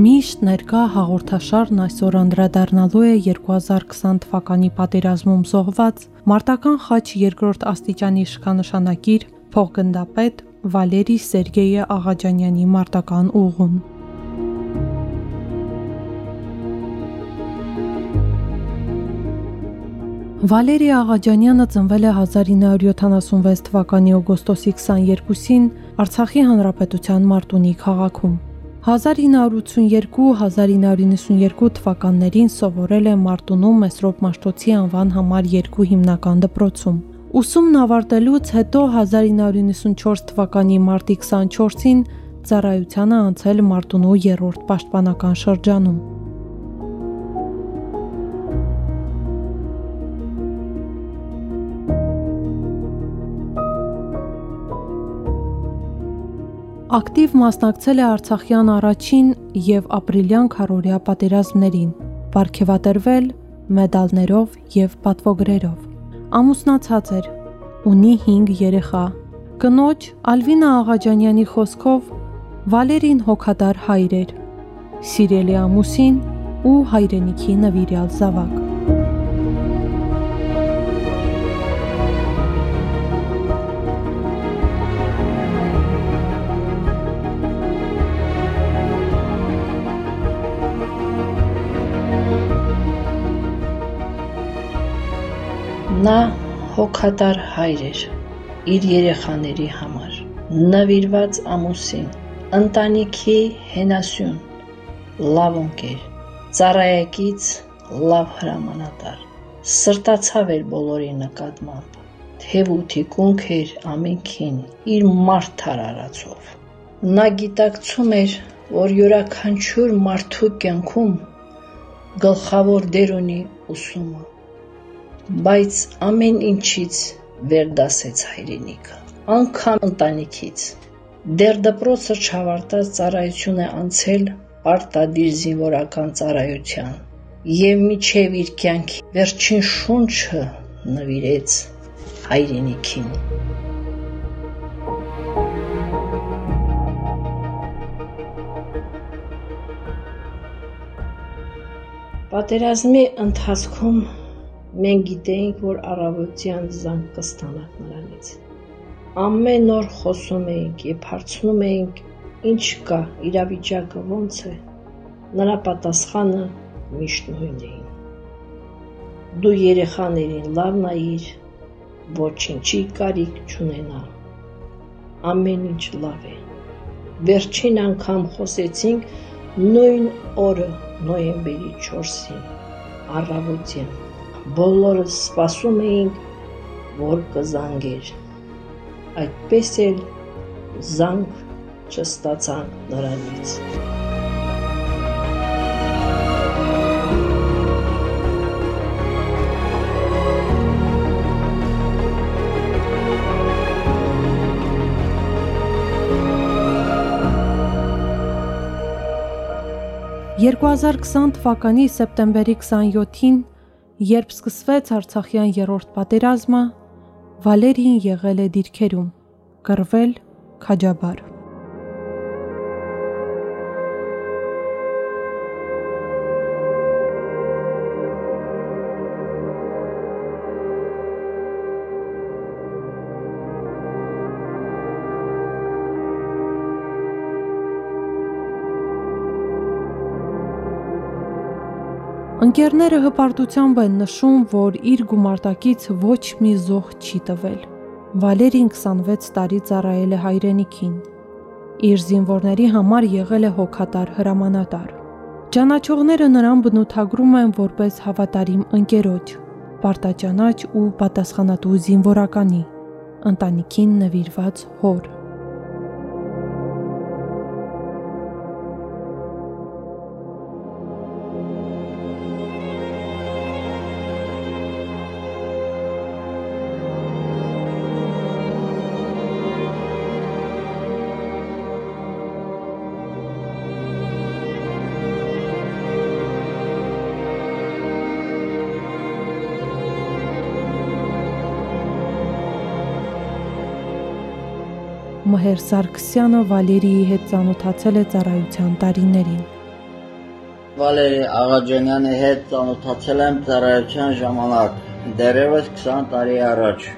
Միշտ ներկա հաղորդաշարն այսօր անդրադառնալու է 2020 թվականի պատերազմում զոհված մարտական խաչ երկրորդ աստիճանի իշխանշանակիր փոխգնդապետ Վալերի Սերգեյը Աղաջանյանի մարտական ուղուն։ Վալերի Աղաջանյանը ծնվել է 1976 թվականի օգոստոսի 22-ին Արցախի Հանրապետության Մարտունի քաղաքում։ 1982-1992 թվականներին սովորել է Մարտունում Մեսրոպ Մաշտոցի անվան համար 2 հիմնական դպրոցում։ Ուսումն ավարտելուց հետո 1994 թվականի մարտի 24-ին ծառայությանը անցել Մարտունու 3-րդ պաշտպանական շրջանում։ Ակտիվ մասնակցել է Արցախյան առաջին եւ ապրիլյան քարորիա պատերազմներին, ապարգևատրվել մեդալներով եւ պատվոգրերով։ Ամուսնացած էր, ունի 5 երեխա։ Կնոջ Ալվինա Աղաջանյանի խոսքով Վալերին հոգատար հայր էր, սիրելի ամուսին ու հայրենիքի նվիրյալ զավակ։ Նա հոգատար հայր էր իր երեխաների համար, նվիրված ամուսին, ընտանիքի հենասյուն, լավ ընկեր, ծառայեկից լավ հրամանատար։ Սրտացավ էր բոլորի նկատմամբ, թև ու թիկունք էր ամենքին իր մարդար արածով։ Նա գիտակցում էր, որ յուրաքանչյուր մարդու կյանքում գլխավոր դեր ունի ուսումը բայց ամեն ինչից վերդասեց հայրենիքը, անգամ ընտանիքից։ Դեռ դպրոցը չավարտած ծառայություն է անցել պարտադիր զինվորական ծառայության եւ միջև իր կյանքի վերջին շունչը նվիրեց հայրենիքին։ Պատերազմի ընթացքում Մենք գիտեինք, որ առավոտյան զանգ կստանանք նրանից։ Ամեն օր խոսում էինք եւ հարցնում էինք, ինչ կա, իրավիճակը ոնց է։ Նրա պատասխանը միշտ նույնն էին։ Դու երեխաներին լավ նայիր, ոչինչի կարիք չունենա։ Ամեն ինչ լավ է։ Վերջին անգամ խոսեցինք նույն օրը նոյեմբերի 4-ին առավոտյան բոլորս սպասում էինք, որ կզանգեր։ Այդպես էլ զանգ չստացանք նրանից։ «2020 թվականի սեպտեմբերի 27-ին Երբ սկսվեց Արցախյան երրորդ պատերազմը, Վալերին եղել է դիրքերում, կռվել քաջաբար։ Ընկերները հպարտությամբ են նշում, որ իր գումարտակից ոչ մի զոհ չի տվել։ Վալերին 26 տարի ծառայել է հայրենիքին։ Իր զինվորների համար եղել է հոգատար հրամանատար։ Ճանաչողները նրան բնութագրում են որպես հավատարիմ ընկերոջ, պարտաճանաչ ու պատասխանատու զինվորականի, ընտանիքին նվիրված հոր։ Մհեր Սարգսյանը Վալերիի հետ ծանոթացել է ծառայության տարիներին։ Վալերի Աղաջանյանի հետ ծանոթացել եմ ծառայության ժամանակ, դեռևս 20 տարի առաջ։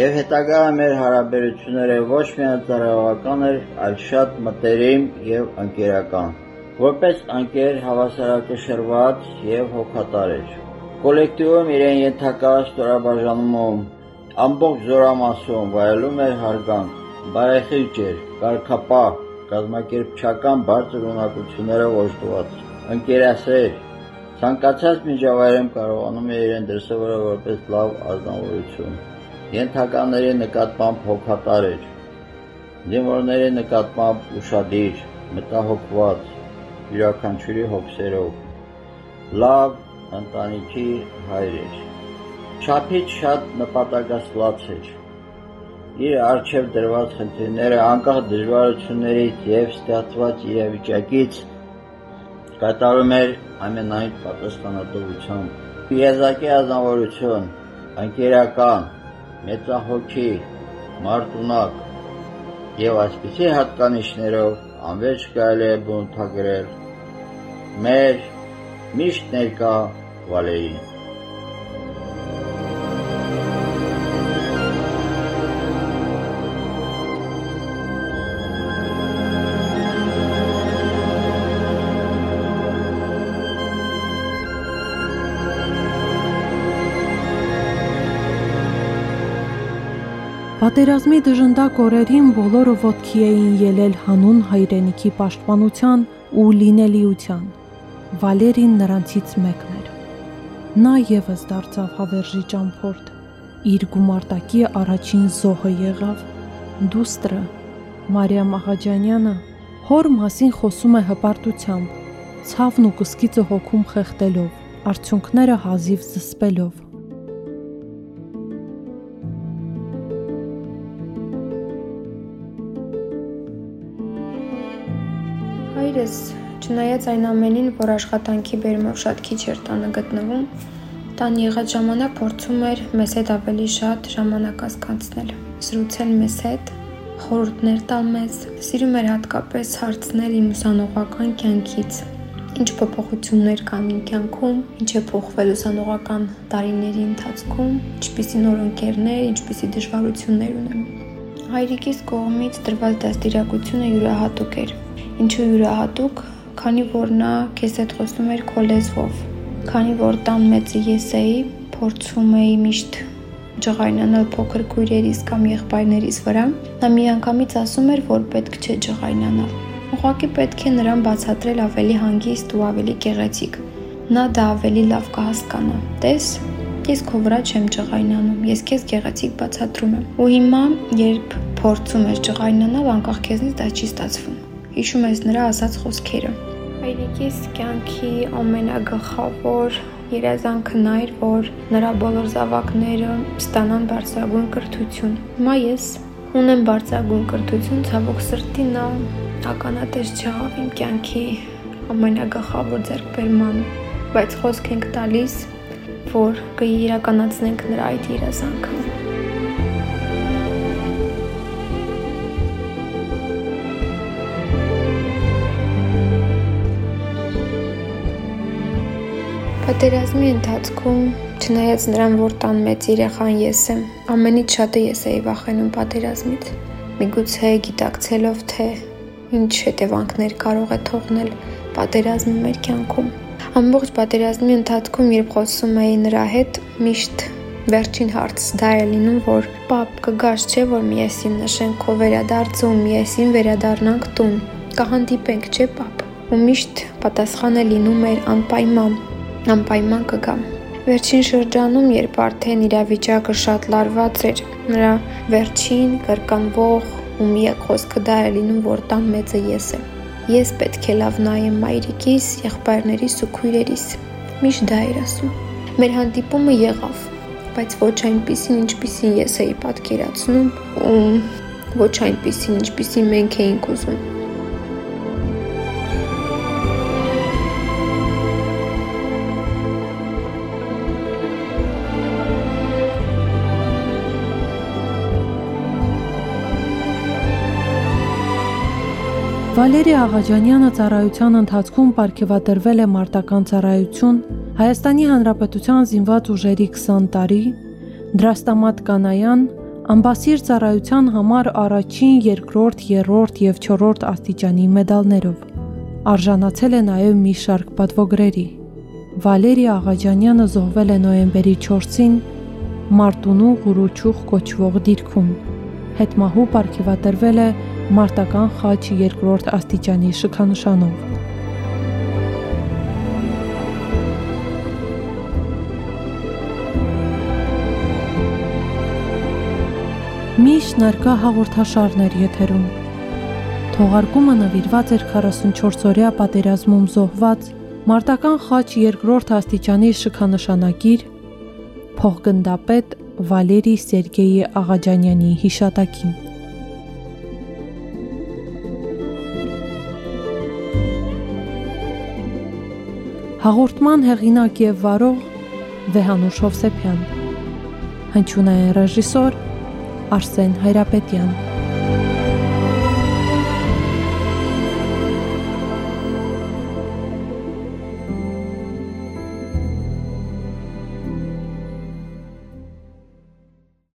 Եվ հետագա մեր հարաբերությունները ոչ միայն ծառայողական էր, այլ շատ մտերիմ եւ ընկերական։ Որպես ընկեր հավասարակշռված եւ հոգատար էր։ Կոլեկտիվում իրեն ենթակա ստորաբաժանումում ամբողջ զորամասում վայելում էր հարգանք, բարեխիղճ էր, կարգապահ, կազմակերպչական բարձր ունակություններով օժտված ընկերասեր, ցանկացած միջավայրում կարողանում է իրեն դրսևորել որպես լավ ազնվորություն։ Ենթականների նկատմամբ հոգատար էր, դիմորների նկատմամբ ուշադիր, մտահոգված, յուրաքանչյուրի հոգսերով։ Լավ ընտանիքի հայր էր։ Չափից շատ նպատակասլաց էր։ Իր արժև դրված խնդիրները անկախ դժվարություններից եւ ստեղծված իրավիճակից կատարում էր ամենայն պատասխանատվությամբ։ Եզակի ազնվորություն, ընկերական, մեծահոգի, մարտունակ եւ այսպիսի հատկանիշներով անվերջ կարելի է բնութագրել մեր միշտ ներկա Վալերին։ Պատերազմի դժնդակ օրերին բոլորը ոտքի էին ելել հանուն հայրենիքի պաշտպանության ու լինելիության։ Վալերին նրանցից մեկն էր։ Նա եւս դարձավ հավերժի ճամփորդ։ Իր գումարտակի առաջին զոհը եղավ։ Դուստրը Մարիամ Աղաջանյանը հոր մասին խոսում է հպարտությամբ, ցավն ու կսկիծը հոգում խեղտելով, արդյունքները հազիվ զսպելով։ չնայած այն ամենին, որ աշխատանքի բերումով շատ քիչ էր տանը գտնվում, տան եղած ժամանակ փորձում էր մեզ հետ ավելի շատ ժամանակ անցկացնել, զրուցել մեզ հետ, խորհուրդներ տալ մեզ, սիրում էր հատկապես հարցնել իմ ուսանողական կյանքից, ինչ փոփոխություններ կան իմ կյանքում, ինչ է փոխվել ուսանողական տարիների ընթացքում, ինչպիսի նոր ընկերներ, ինչպիսի դժվարություններ ունեմ։ Հայրիկիս կողմից տրված դաստիարակությունը յուրահատուկ էր Ինչու յուրահատուկ, քանի որ նա քեզ հետ խոսում էր քո լեզվով։ Քանի որ տան մեծը ես էի, փորձում էի միշտ ջղայնանալ փոքր քույրերիս կամ եղբայրներիս վրա, նա միանգամից ասում էր, որ պետք չէ ջղայնանալ։ Ուղղակի պետք է նրան բացատրել ավելի հանգիստ ու ավելի գեղեցիկ։ Նա դա ավելի լավ կհասկանա։ Տես, ես քո վրա չեմ ջղայնանում, ես քեզ գեղեցիկ բացատրում եմ։ Ու հիմա, երբ փորձում ես ջղայնանալ, անկախ քեզնից դա չի ստացվում հիշում ես նրա ասած խոսքերը։ Հայրիկիս կյանքի ամենագլխավոր երազանքն էր, որ նրա բոլոր զավակները ստանան բարձրագույն կրթություն։ Հիմա ես ունեմ բարձրագույն կրթություն, ցավոք սրտի նա ականատես չեղավ իմ կյանքի ամենագլխավոր ձեռքբերման, բայց խոսք ենք տալիս, որ կիրականացնենք նրա այդ երազանքը։ Պատերազմի ընթացքում, չնայած նրան, որ տան մեծ երեխան ես եմ, ամենից շատը ես էի վախենում պատերազմից։ Միգուցե գիտակցելով, թե ինչ հետևանքներ կարող է թողնել պատերազմը մեր կյանքում։ Ամբողջ պատերազմի ընթացքում, երբ խոսում էի նրա հետ, միշտ վերջին հարցս դա է լինում, որ «Պապ, կգաս չէ, որ միեսին նշենք քո վերադարձը ու միեսին վերադառնանք տուն։ Կհանդիպենք, չէ, պապ»։ Ու միշտ պատասխանը լինում էր անպայման անպայման կգամ։ Վերջին շրջանում, երբ արդեն իրավիճակը շատ լարված էր, նրա վերջին կրկնվող ու միակ խոսքը դա է լինում, որ տան մեծը ես եմ։ Ես պետք է լավ նայեմ մայրիկիս, եղբայրներիս ու քույրերիս։ Միշտ դա էր ասում։ Մեր հանդիպումը եղավ, բայց ոչ այնպեսին, ինչպեսին ես էի պատկերացնում, ու ոչ այնպեսին, ինչպեսին մենք էինք ուզում։ Վալերի Աղաջանյանը ծառայության ընթացքում ապարգևատրվել է մարտական ծառայություն Հայաստանի Հանրապետության զինված ուժերի 20 տարի, Դրաստամատ Կանայան ամբասիր ծառայության համար առաջին, երկրորդ, երրորդ եւ չորրորդ աստիճանի մեդալներով։ Արժանացել է նաև մի շարք պատվոգրերի։ Վալերի Աղաջանյանը զոհվել է նոյեմբերի 4-ին Մարտունու Ղուրուչուխ կոչվող դիրքում։ Հետմահու ապարգևատրվել է մարտական խաչ երկրորդ աստիճանի շքանշանով։ Միշտ ներկա հաղորդաշարներ եթերում։ Թողարկումը նվիրված էր 44-օրյա պատերազմում զոհված մարտական խաչ երկրորդ աստիճանի շքանշանագիր փոխգնդապետ Վալերի Սերգեյի Աղաջանյանի հիշատակին։ Հաղորդման հեղինակ եւ վարող Վեհանուշ Հովսեփյան։ Հնչյունային ռեժիսոր Արսեն Հայրապետյան